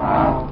Amen.